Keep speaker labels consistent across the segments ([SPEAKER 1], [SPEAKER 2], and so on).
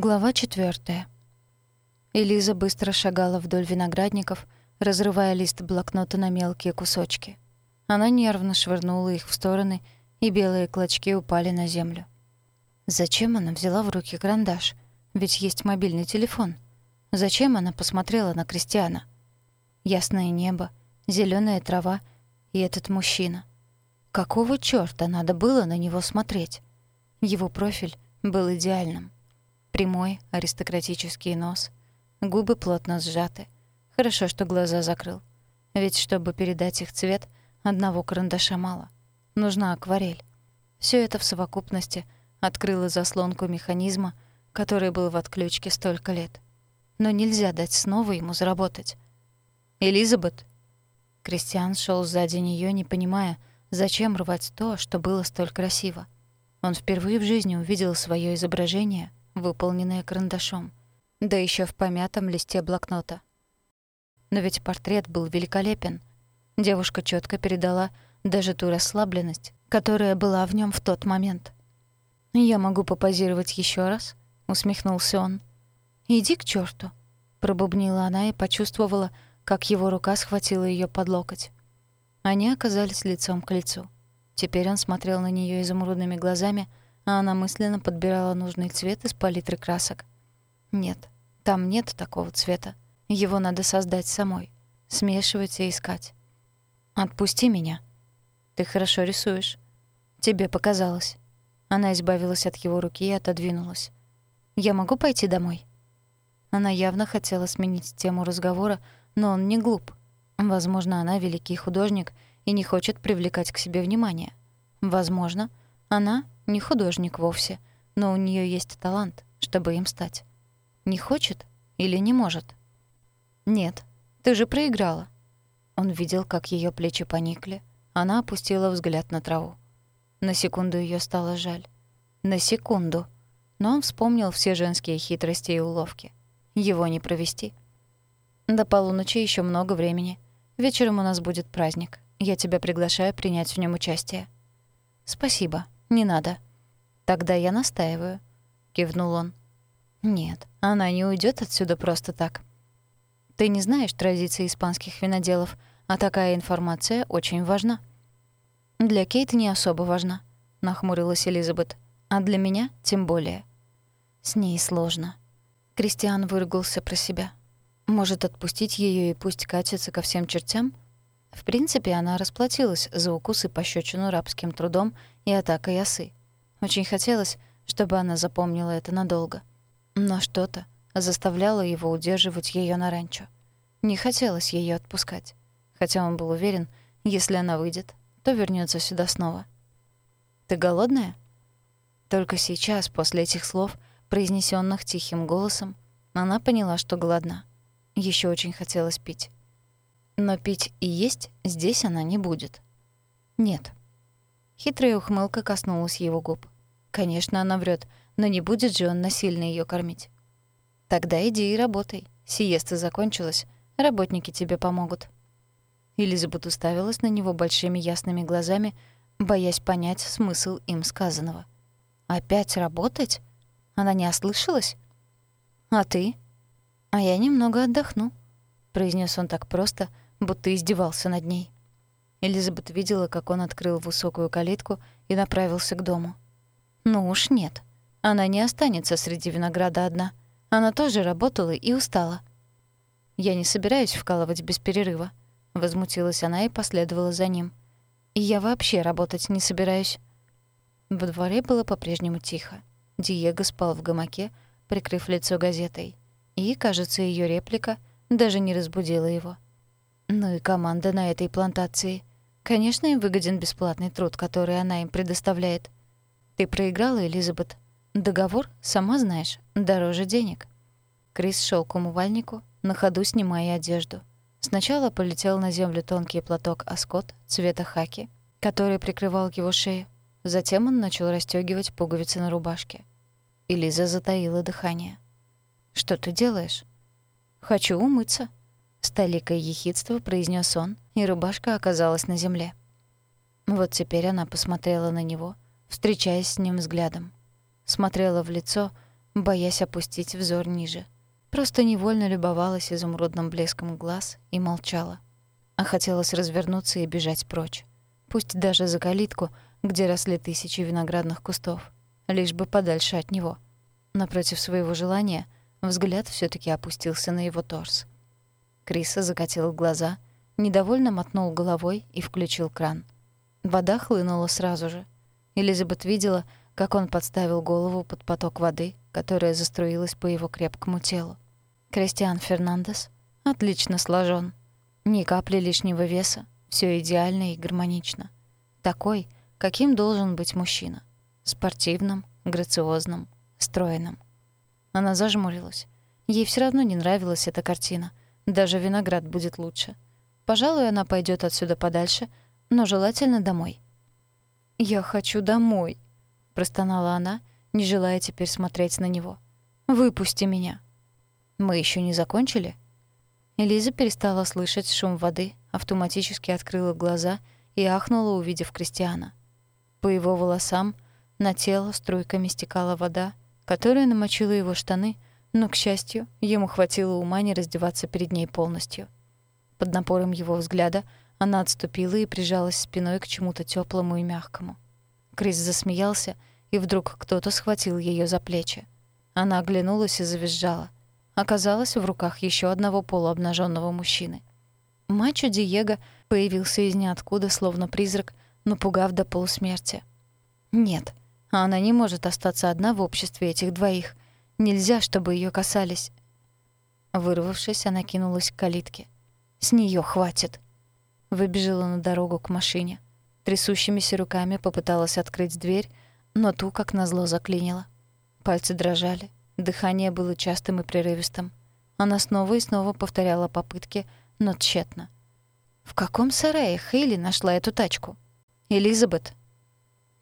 [SPEAKER 1] Глава четвертая. Элиза быстро шагала вдоль виноградников, разрывая лист блокнота на мелкие кусочки. Она нервно швырнула их в стороны, и белые клочки упали на землю. Зачем она взяла в руки карандаш? Ведь есть мобильный телефон. Зачем она посмотрела на Кристиана? Ясное небо, зеленая трава и этот мужчина. Какого чёрта надо было на него смотреть? Его профиль был идеальным. Прямой, аристократический нос. Губы плотно сжаты. Хорошо, что глаза закрыл. Ведь чтобы передать их цвет, одного карандаша мало. Нужна акварель. Все это в совокупности открыло заслонку механизма, который был в отключке столько лет. Но нельзя дать снова ему заработать. «Элизабет!» Кристиан шел сзади нее, не понимая, зачем рвать то, что было столь красиво. Он впервые в жизни увидел свое изображение — выполненные карандашом, да еще в помятом листе блокнота. Но ведь портрет был великолепен. Девушка четко передала даже ту расслабленность, которая была в нем в тот момент. «Я могу попозировать еще раз?» — усмехнулся он. «Иди к черту, пробубнила она и почувствовала, как его рука схватила ее под локоть. Они оказались лицом к лицу. Теперь он смотрел на нее изумрудными глазами — а она мысленно подбирала нужный цвет из палитры красок. Нет, там нет такого цвета. Его надо создать самой, смешивать и искать. «Отпусти меня. Ты хорошо рисуешь. Тебе показалось». Она избавилась от его руки и отодвинулась. «Я могу пойти домой?» Она явно хотела сменить тему разговора, но он не глуп. Возможно, она великий художник и не хочет привлекать к себе внимание. Возможно, она не художник вовсе, но у нее есть талант, чтобы им стать. Не хочет или не может? Нет, ты же проиграла. Он видел, как ее плечи поникли. Она опустила взгляд на траву. На секунду ее стало жаль. На секунду. Но он вспомнил все женские хитрости и уловки. Его не провести. До полуночи еще много времени. Вечером у нас будет праздник. Я тебя приглашаю принять в нем участие. Спасибо. Не надо. Тогда я настаиваю, кивнул он. Нет, она не уйдет отсюда просто так. Ты не знаешь традиции испанских виноделов, а такая информация очень важна. Для Кейт не особо важна, нахмурилась Элизабет. А для меня тем более. С ней сложно. Кристиан выругался про себя. Может, отпустить ее и пусть катится ко всем чертям? В принципе, она расплатилась за укусы пощечину рабским трудом и атакой осы. Очень хотелось, чтобы она запомнила это надолго. Но что-то заставляло его удерживать ее на ранчо. Не хотелось ее отпускать. Хотя он был уверен, если она выйдет, то вернется сюда снова. «Ты голодная?» Только сейчас, после этих слов, произнесенных тихим голосом, она поняла, что голодна. Еще очень хотелось пить. Но пить и есть здесь она не будет. Нет. Хитрая ухмылка коснулась его губ. Конечно, она врет, но не будет же он насильно ее кормить. Тогда иди и работай. Сиеста закончилась, работники тебе помогут. Элизабет уставилась на него большими ясными глазами, боясь понять смысл им сказанного. «Опять работать? Она не ослышалась? А ты? А я немного отдохну», — произнес он так просто, — будто издевался над ней. Элизабет видела, как он открыл высокую калитку и направился к дому. Ну уж нет. Она не останется среди винограда одна. Она тоже работала и устала. «Я не собираюсь вкалывать без перерыва», — возмутилась она и последовала за ним. «И я вообще работать не собираюсь». Во дворе было по-прежнему тихо. Диего спал в гамаке, прикрыв лицо газетой. И, кажется, ее реплика даже не разбудила его. Ну и команда на этой плантации. Конечно, им выгоден бесплатный труд, который она им предоставляет. Ты проиграла, Элизабет. Договор, сама знаешь, дороже денег. Крис шел к умывальнику, на ходу снимая одежду. Сначала полетел на землю тонкий платок Аскот цвета хаки, который прикрывал его шею. Затем он начал расстёгивать пуговицы на рубашке. Элиза затаила дыхание. «Что ты делаешь?» «Хочу умыться», с толикой ехидства произнес он, и рубашка оказалась на земле. Вот теперь она посмотрела на него, встречаясь с ним взглядом. Смотрела в лицо, боясь опустить взор ниже. Просто невольно любовалась изумрудным блеском глаз и молчала. А хотелось развернуться и бежать прочь. Пусть даже за калитку, где росли тысячи виноградных кустов. Лишь бы подальше от него. Напротив своего желания взгляд все таки опустился на его торс. Криса закатил глаза, недовольно мотнул головой и включил кран. Вода хлынула сразу же. Элизабет видела, как он подставил голову под поток воды, которая заструилась по его крепкому телу. Кристиан Фернандес отлично сложен, Ни капли лишнего веса, все идеально и гармонично. Такой, каким должен быть мужчина. Спортивным, грациозным, стройным. Она зажмурилась. Ей все равно не нравилась эта картина. Даже виноград будет лучше. Пожалуй, она пойдет отсюда подальше, но желательно домой. «Я хочу домой», — простонала она, не желая теперь смотреть на него. «Выпусти меня». Мы еще не закончили?» Элиза перестала слышать шум воды, автоматически открыла глаза и ахнула, увидев Кристиана. По его волосам на тело струйками стекала вода, которая намочила его штаны, но, к счастью, ему хватило ума не раздеваться перед ней полностью. Под напором его взгляда она отступила и прижалась спиной к чему-то теплому и мягкому. Крис засмеялся, и вдруг кто-то схватил ее за плечи. Она оглянулась и завизжала — оказалась в руках еще одного полуобнаженного мужчины. Мачо Диего появился из ниоткуда, словно призрак, напугав до полусмерти. Нет, она не может остаться одна в обществе этих двоих. Нельзя, чтобы ее касались. Вырвавшись, она кинулась к калитке. С нее хватит. Выбежала на дорогу к машине. Трясущимися руками попыталась открыть дверь, но ту, как назло, заклинила. Пальцы дрожали, Дыхание было частым и прерывистым. Она снова и снова повторяла попытки, но тщетно. «В каком сарае Хейли нашла эту тачку?» «Элизабет».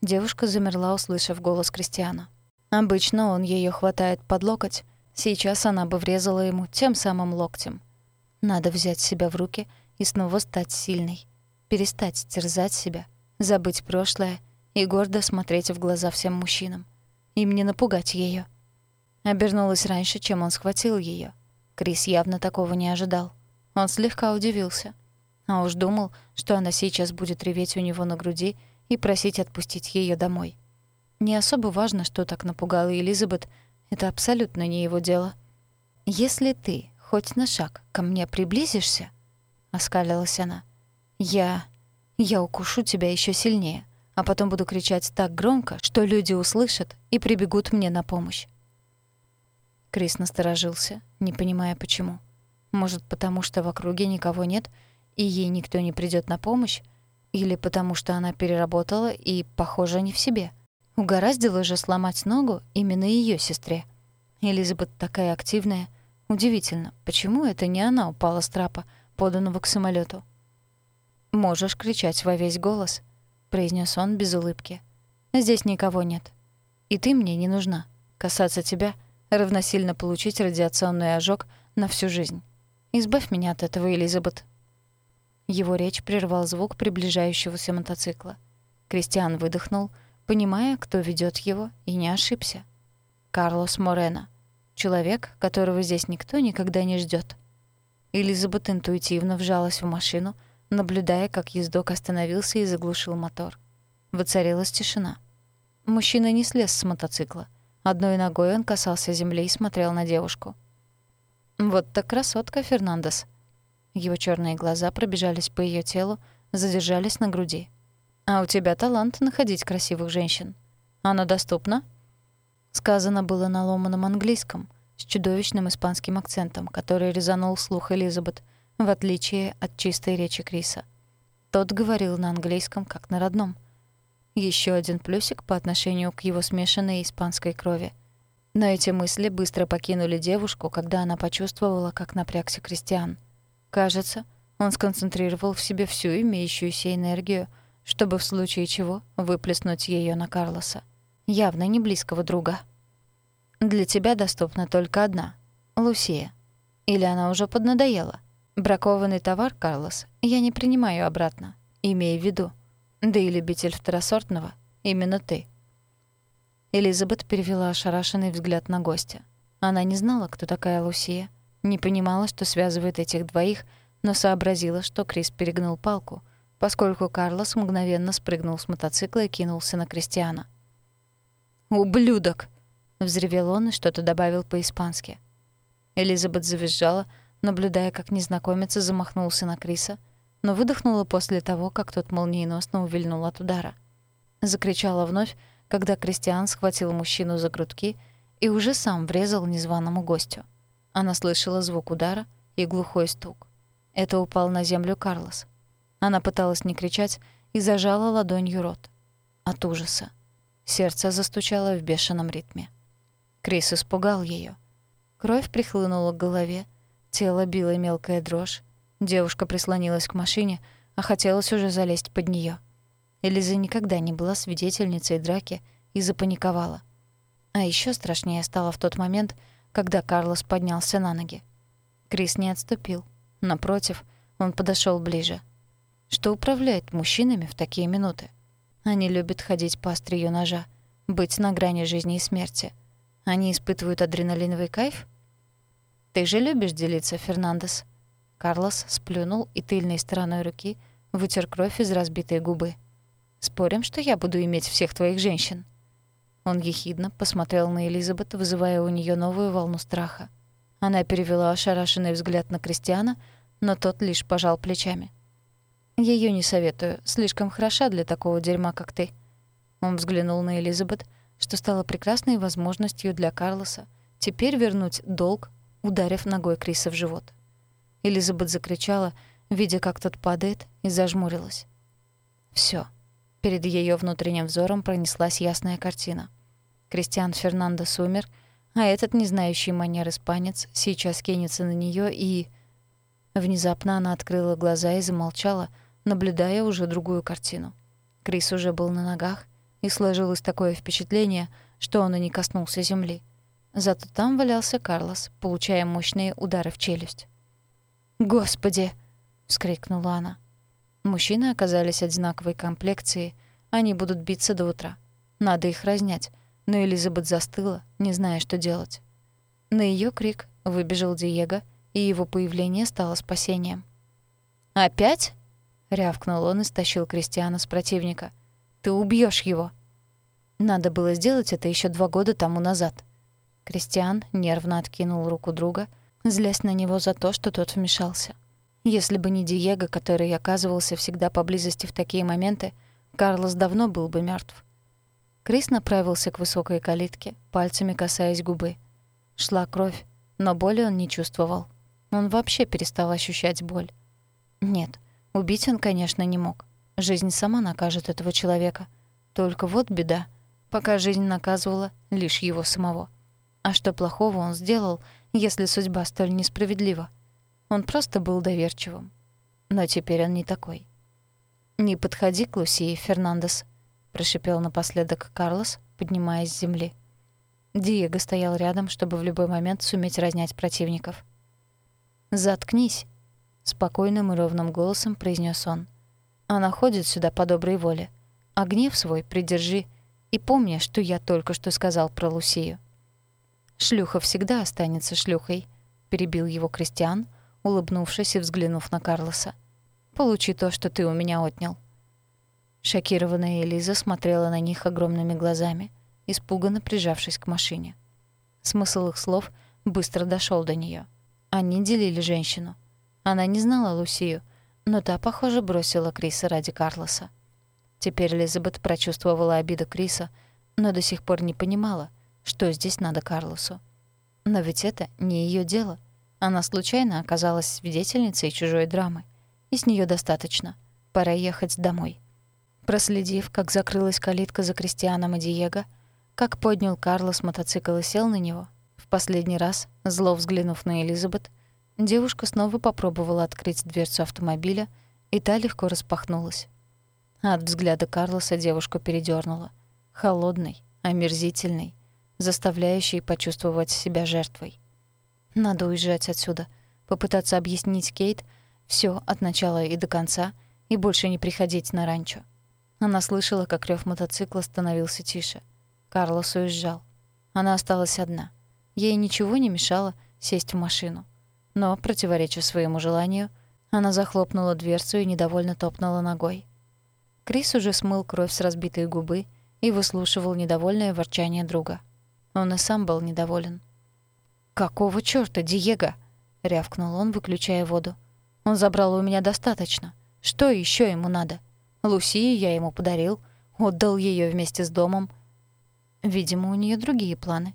[SPEAKER 1] Девушка замерла, услышав голос Кристиана. Обычно он ее хватает под локоть. Сейчас она бы врезала ему тем самым локтем. Надо взять себя в руки и снова стать сильной. Перестать терзать себя, забыть прошлое и гордо смотреть в глаза всем мужчинам. Им не напугать ее. Обернулась раньше, чем он схватил ее. Крис явно такого не ожидал. Он слегка удивился. А уж думал, что она сейчас будет реветь у него на груди и просить отпустить ее домой. Не особо важно, что так напугало Элизабет, это абсолютно не его дело. «Если ты хоть на шаг ко мне приблизишься», — оскалилась она, — «я... я укушу тебя еще сильнее, а потом буду кричать так громко, что люди услышат и прибегут мне на помощь. Крис насторожился, не понимая почему. Может, потому что в округе никого нет, и ей никто не придёт на помощь? Или потому что она переработала и, похоже, не в себе? Угораздило же сломать ногу именно её сестре. Элизабет такая активная. Удивительно, почему это не она упала с трапа, поданного к самолёту? «Можешь кричать во весь голос», — произнёс он без улыбки. «Здесь никого нет. И ты мне не нужна. Касаться тебя — равносильно получить радиационный ожог на всю жизнь. Избавь меня от этого, Элизабет. Его речь прервал звук приближающегося мотоцикла. Кристиан выдохнул, понимая, кто ведет его, и не ошибся. Карлос Морено. Человек, которого здесь никто никогда не ждет. Элизабет интуитивно вжалась в машину, наблюдая, как ездок остановился и заглушил мотор. Воцарилась тишина. Мужчина не слез с мотоцикла — Одной ногой он касался земли и смотрел на девушку. «Вот так красотка, Фернандес». Его черные глаза пробежались по ее телу, задержались на груди. «А у тебя талант находить красивых женщин. Оно доступно?» Сказано было на ломаном английском, с чудовищным испанским акцентом, который резанул слух Элизабет, в отличие от чистой речи Криса. Тот говорил на английском, как на родном — еще один плюсик по отношению к его смешанной испанской крови. Но эти мысли быстро покинули девушку, когда она почувствовала, как напрягся Кристиан. Кажется, он сконцентрировал в себе всю имеющуюся энергию, чтобы в случае чего выплеснуть ее на Карлоса. Явно не близкого друга. «Для тебя доступна только одна — Лусия. Или она уже поднадоела? Бракованный товар, Карлос, я не принимаю обратно. Имей в виду — да и любитель второсортного — именно ты. Элизабет перевела ошарашенный взгляд на гостя. Она не знала, кто такая Лусия, не понимала, что связывает этих двоих, но сообразила, что Крис перегнул палку, поскольку Карлос мгновенно спрыгнул с мотоцикла и кинулся на Кристиана. «Ублюдок!» — взревел он и что-то добавил по-испански. Элизабет завизжала, наблюдая, как незнакомец замахнулся на Криса, но выдохнула после того, как тот молниеносно увильнул от удара. Закричала вновь, когда Кристиан схватил мужчину за грудки и уже сам врезал незваному гостю. Она слышала звук удара и глухой стук. Это упал на землю Карлос. Она пыталась не кричать и зажала ладонью рот. От ужаса. Сердце застучало в бешеном ритме. Крис испугал ее. Кровь прихлынула к голове, тело било мелкая дрожь. Девушка прислонилась к машине, а хотелось уже залезть под нее. Элиза никогда не была свидетельницей драки и запаниковала. А еще страшнее стало в тот момент, когда Карлос поднялся на ноги. Крис не отступил. Напротив, он подошел ближе. Что управляет мужчинами в такие минуты? Они любят ходить по острию ножа, быть на грани жизни и смерти. Они испытывают адреналиновый кайф? Ты же любишь делиться, Фернандес. Карлос сплюнул и тыльной стороной руки вытер кровь из разбитой губы. Спорим, что я буду иметь всех твоих женщин?» Он ехидно посмотрел на Элизабет, вызывая у нее новую волну страха. Она перевела ошарашенный взгляд на Кристиана, но тот лишь пожал плечами. Ее не советую, слишком хороша для такого дерьма, как ты». Он взглянул на Элизабет, что стало прекрасной возможностью для Карлоса теперь вернуть долг, ударив ногой Криса в живот. Элизабет закричала, видя, как тот падает, и зажмурилась. Все. Перед ее внутренним взором пронеслась ясная картина. Кристиан Фернандо умер, а этот не знающий манер испанец сейчас кинется на нее и... Внезапно она открыла глаза и замолчала, наблюдая уже другую картину. Крис уже был на ногах, и сложилось такое впечатление, что он и не коснулся земли. Зато там валялся Карлос, получая мощные удары в челюсть. «Господи!» — вскрикнула она. Мужчины оказались одинаковой комплекции, они будут биться до утра. Надо их разнять, но Элизабет застыла, не зная, что делать. На ее крик выбежал Диего, и его появление стало спасением. «Опять?» — рявкнул он и стащил Кристиана с противника. «Ты убьешь его!» Надо было сделать это еще два года тому назад. Кристиан нервно откинул руку друга, злясь на него за то, что тот вмешался. Если бы не Диего, который оказывался всегда поблизости в такие моменты, Карлос давно был бы мертв. Крис направился к высокой калитке, пальцами касаясь губы. Шла кровь, но боли он не чувствовал. Он вообще перестал ощущать боль. Нет, убить он, конечно, не мог. Жизнь сама накажет этого человека. Только вот беда. Пока жизнь наказывала лишь его самого. А что плохого он сделал, если судьба столь несправедлива? Он просто был доверчивым. Но теперь он не такой. «Не подходи к Лусии, Фернандес», — прошипел напоследок Карлос, поднимаясь с земли. Диего стоял рядом, чтобы в любой момент суметь разнять противников. «Заткнись», — спокойным и ровным голосом произнес он. «Она ходит сюда по доброй воле. А гнев свой придержи и помни, что я только что сказал про Лусию». «Шлюха всегда останется шлюхой», — перебил его Кристиан, — улыбнувшись и взглянув на Карлоса. «Получи то, что ты у меня отнял». Шокированная Элиза смотрела на них огромными глазами, испуганно прижавшись к машине. Смысл их слов быстро дошел до нее. Они делили женщину. Она не знала Лусию, но та, похоже, бросила Криса ради Карлоса. Теперь Элизабет прочувствовала обиду Криса, но до сих пор не понимала, что здесь надо Карлосу. Но ведь это не ее дело — она случайно оказалась свидетельницей чужой драмы. И с нее достаточно. Пора ехать домой. Проследив, как закрылась калитка за Кристианом и Диего, как поднял Карлос мотоцикл и сел на него, в последний раз, зло взглянув на Элизабет, девушка снова попробовала открыть дверцу автомобиля, и та легко распахнулась. От взгляда Карлоса девушку передёрнула. Холодный, омерзительный, заставляющий почувствовать себя жертвой. Надо уезжать отсюда, попытаться объяснить Кейт все от начала и до конца и больше не приходить на ранчо. Она слышала, как рев мотоцикла становился тише. Карлос уезжал. Она осталась одна. Ей ничего не мешало сесть в машину. Но, противореча своему желанию, она захлопнула дверцу и недовольно топнула ногой. Крис уже смыл кровь с разбитой губы и выслушивал недовольное ворчание друга. Он и сам был недоволен. «Какого чёрта, Диего?» — рявкнул он, выключая воду. «Он забрал у меня достаточно. Что ещё ему надо? Лусию я ему подарил, отдал её вместе с домом. Видимо, у неё другие планы».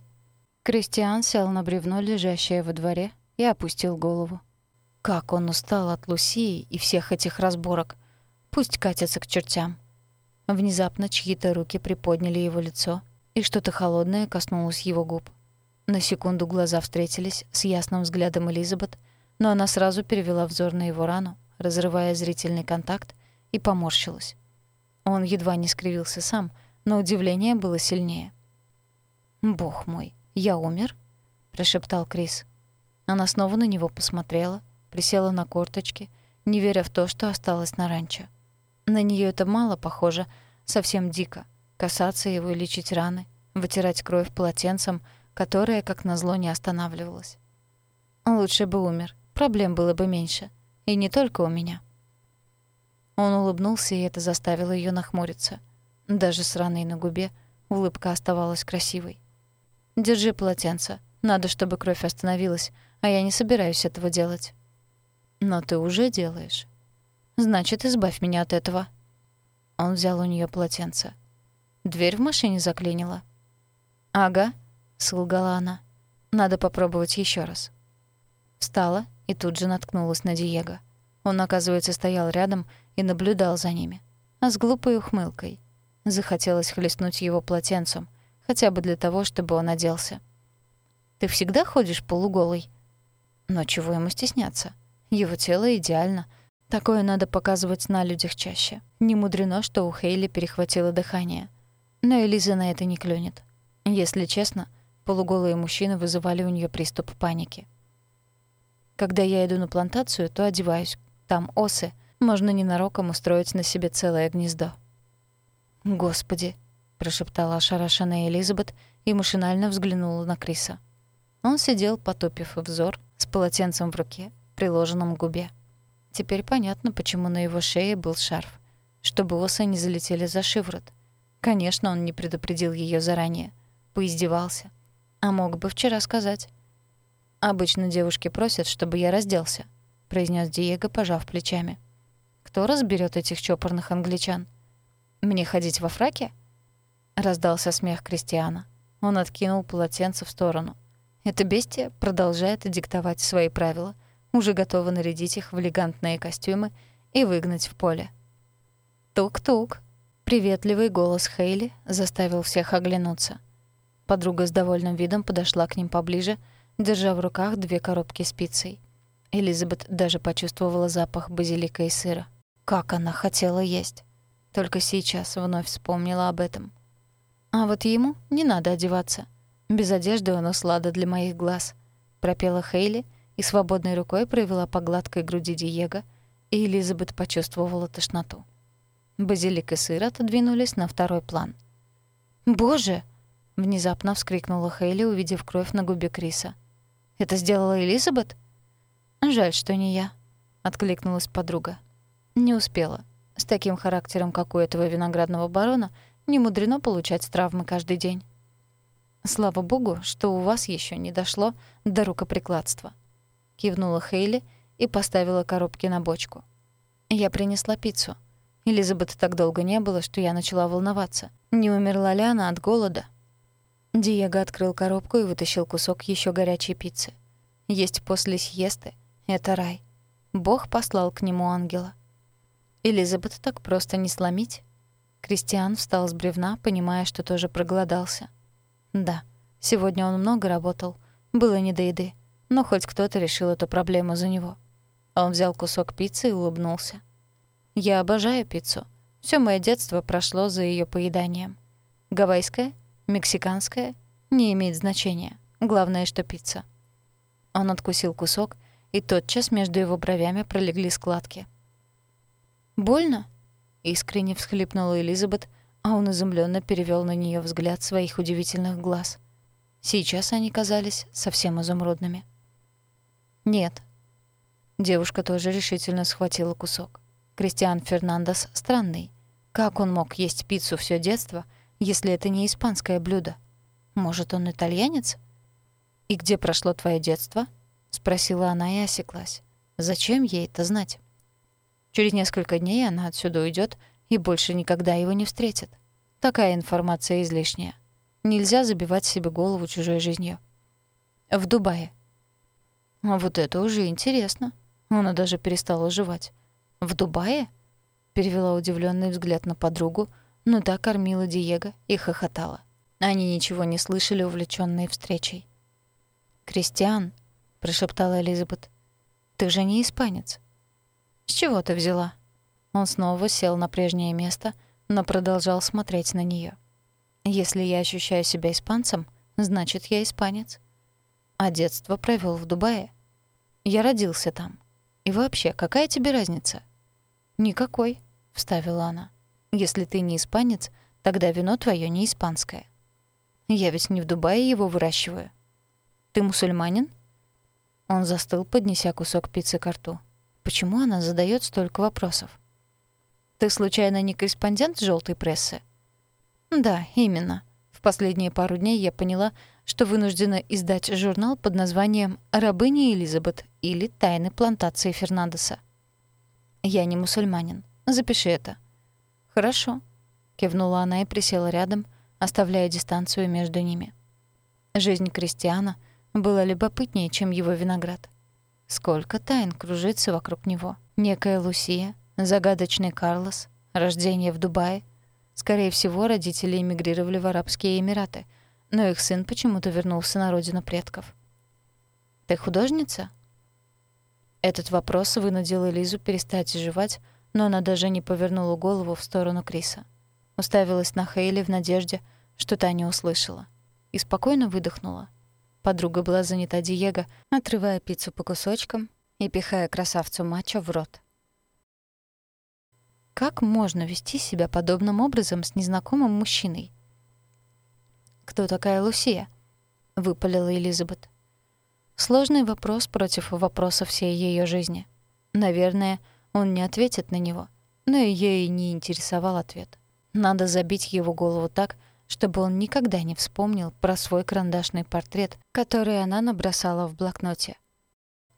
[SPEAKER 1] Кристиан сел на бревно, лежащее во дворе, и опустил голову. Как он устал от Лусии и всех этих разборок. Пусть катятся к чертям. Внезапно чьи-то руки приподняли его лицо, и что-то холодное коснулось его губ. На секунду глаза встретились с ясным взглядом Элизабет, но она сразу перевела взор на его рану, разрывая зрительный контакт, и поморщилась. Он едва не скривился сам, но удивление было сильнее. «Бог мой, я умер?» — прошептал Крис. Она снова на него посмотрела, присела на корточки, не веря в то, что осталось на ранчо. На нее это мало похоже, совсем дико. Касаться его и лечить раны, вытирать кровь полотенцем, которое, как назло, не останавливалось. Лучше бы умер, проблем было бы меньше. И не только у меня. Он улыбнулся, и это заставило ее нахмуриться. Даже с раной на губе улыбка оставалась красивой. «Держи полотенце. Надо, чтобы кровь остановилась, а я не собираюсь этого делать». «Но ты уже делаешь. Значит, избавь меня от этого». Он взял у нее полотенце. Дверь в машине заклинила. «Ага», — солгала она. «Надо попробовать еще раз». Встала и тут же наткнулась на Диего. Он, оказывается, стоял рядом и наблюдал за ними. А с глупой ухмылкой. Захотелось хлестнуть его полотенцем, хотя бы для того, чтобы он оделся. «Ты всегда ходишь полуголый?» Но чего ему стесняться? Его тело идеально. Такое надо показывать на людях чаще. Не мудрено, что у Хейли перехватило дыхание. Но Элиза на это не клюнет. Если честно, полуголые мужчины вызывали у нее приступ паники. Когда я иду на плантацию, то одеваюсь. Там осы. Можно ненароком устроить на себе целое гнездо. «Господи!» — прошептала ошарашенная Элизабет и машинально взглянула на Криса. Он сидел, потупив взор, с полотенцем в руке, приложенном к губе. Теперь понятно, почему на его шее был шарф. Чтобы осы не залетели за шиворот. Конечно, он не предупредил ее заранее. Поиздевался. А мог бы вчера сказать. «Обычно девушки просят, чтобы я разделся», — произнес Диего, пожав плечами. «Кто разберет этих чопорных англичан? Мне ходить во фраке?» Раздался смех Кристиана. Он откинул полотенце в сторону. Это бестия продолжает диктовать свои правила, уже готова нарядить их в элегантные костюмы и выгнать в поле. «Тук-тук!» Приветливый голос Хейли заставил всех оглянуться. Подруга с довольным видом подошла к ним поближе, держа в руках две коробки с пиццей. Элизабет даже почувствовала запах базилика и сыра. Как она хотела есть! Только сейчас вновь вспомнила об этом. А вот ему не надо одеваться. Без одежды он услада для моих глаз», — пропела Хейли и свободной рукой провела по гладкой груди Диего, и Элизабет почувствовала тошноту. Базилик и сыр отодвинулись на второй план. «Боже!» — внезапно вскрикнула Хейли, увидев кровь на губе Криса. «Это сделала Элизабет?» «Жаль, что не я», — откликнулась подруга. «Не успела. С таким характером, как у этого виноградного барона, не мудрено получать травмы каждый день». Слава богу, что у вас еще не дошло до рукоприкладства. Кивнула Хейли и поставила коробки на бочку. Я принесла пиццу. Элизабет так долго не было, что я начала волноваться. Не умерла ли она от голода? Диего открыл коробку и вытащил кусок еще горячей пиццы. Есть после сиесты — это рай. Бог послал к нему ангела. Элизабет так просто не сломить. Кристиан встал с бревна, понимая, что тоже проголодался. Да, сегодня он много работал. Было не до еды. Но хоть кто-то решил эту проблему за него. Он взял кусок пиццы и улыбнулся. «Я обожаю пиццу. Всё моё детство прошло за её поеданием. Гавайская, мексиканская — не имеет значения. Главное, что пицца». Он откусил кусок, и тотчас между его бровями пролегли складки. «Больно?» — искренне всхлипнула Элизабет, а он изумленно перевел на нее взгляд своих удивительных глаз. Сейчас они казались совсем изумрудными. «Нет». Девушка тоже решительно схватила кусок. Кристиан Фернандес странный. Как он мог есть пиццу все детство, если это не испанское блюдо? Может, он итальянец? «И где прошло твое детство?» — спросила она и осеклась. «Зачем ей это знать?» Через несколько дней она отсюда уйдет и больше никогда его не встретит. Такая информация излишняя. Нельзя забивать себе голову чужой жизнью. В Дубае. А вот это уже интересно. Она даже перестала жевать. В Дубае? Перевела удивленный взгляд на подругу, но та кормила Диего и хохотала. Они ничего не слышали, увлечённые встречей. «Кристиан», — прошептала Элизабет, — «ты же не испанец». «С чего ты взяла?» Он снова сел на прежнее место, но продолжал смотреть на неё. «Если я ощущаю себя испанцем, значит, я испанец. А детство провёл в Дубае. Я родился там. И вообще, какая тебе разница?» «Никакой», — вставила она. «Если ты не испанец, тогда вино твоё не испанское. Я ведь не в Дубае его выращиваю. Ты мусульманин?» Он застыл, поднеся кусок пиццы к рту. Почему она задает столько вопросов? «Ты случайно не корреспондент желтой прессы?» «Да, именно. В последние пару дней я поняла, что вынуждена издать журнал под названием «Рабыня Элизабет» или «Тайны плантации Фернандеса». «Я не мусульманин. Запиши это». «Хорошо», — кивнула она и присела рядом, оставляя дистанцию между ними. Жизнь крестьяна была любопытнее, чем его виноград. Сколько тайн кружится вокруг него. Некая Лусия, загадочный Карлос, рождение в Дубае. Скорее всего, родители эмигрировали в Арабские Эмираты, но их сын почему-то вернулся на родину предков. «Ты художница?» Этот вопрос вынудил Элизу перестать жевать, но она даже не повернула голову в сторону Криса. Уставилась на Хейли в надежде, что та не услышала. И спокойно выдохнула. Подруга была занята Диего, отрывая пиццу по кусочкам и пихая красавцу мачо в рот. Как можно вести себя подобным образом с незнакомым мужчиной? «Кто такая Лусия?» — выпалила Элизабет. Сложный вопрос против вопроса всей ее жизни. Наверное, он не ответит на него, но ее и не интересовал ответ. Надо забить его голову так, чтобы он никогда не вспомнил про свой карандашный портрет, который она набросала в блокноте.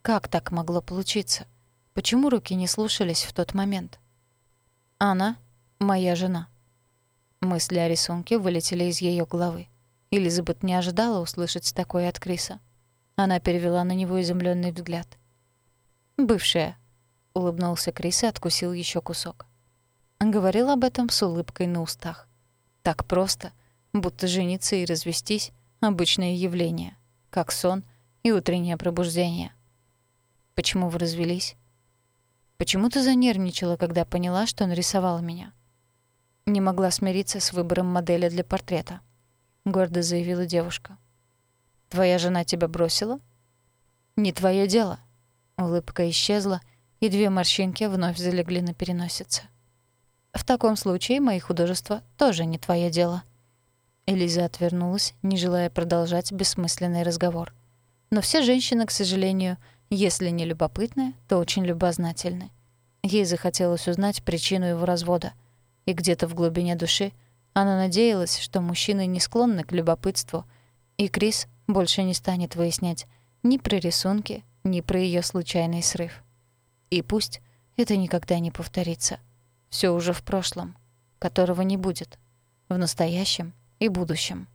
[SPEAKER 1] Как так могло получиться? Почему руки не слушались в тот момент? Она — моя жена. Мысли о рисунке вылетели из ее головы. Элизабет не ожидала услышать такое от Криса. Она перевела на него изумленный взгляд. «Бывшая», — улыбнулся Крис и откусил еще кусок. Говорил об этом с улыбкой на устах. Так просто, будто жениться и развестись — обычное явление, как сон и утреннее пробуждение. Почему вы развелись? Почему ты занервничала, когда поняла, что нарисовала меня? Не могла смириться с выбором модели для портрета, гордо заявила девушка. Твоя жена тебя бросила? Не твое дело. Улыбка исчезла, и две морщинки вновь залегли на переносице. В таком случае мои художества тоже не твое дело». Элиза отвернулась, не желая продолжать бессмысленный разговор. Но все женщины, к сожалению, если не любопытны, то очень любознательны. Ей захотелось узнать причину его развода. И где-то в глубине души она надеялась, что мужчины не склонны к любопытству, и Крис больше не станет выяснять ни про рисунки, ни про ее случайный срыв. И пусть это никогда не повторится. Все уже в прошлом, которого не будет, в настоящем и будущем.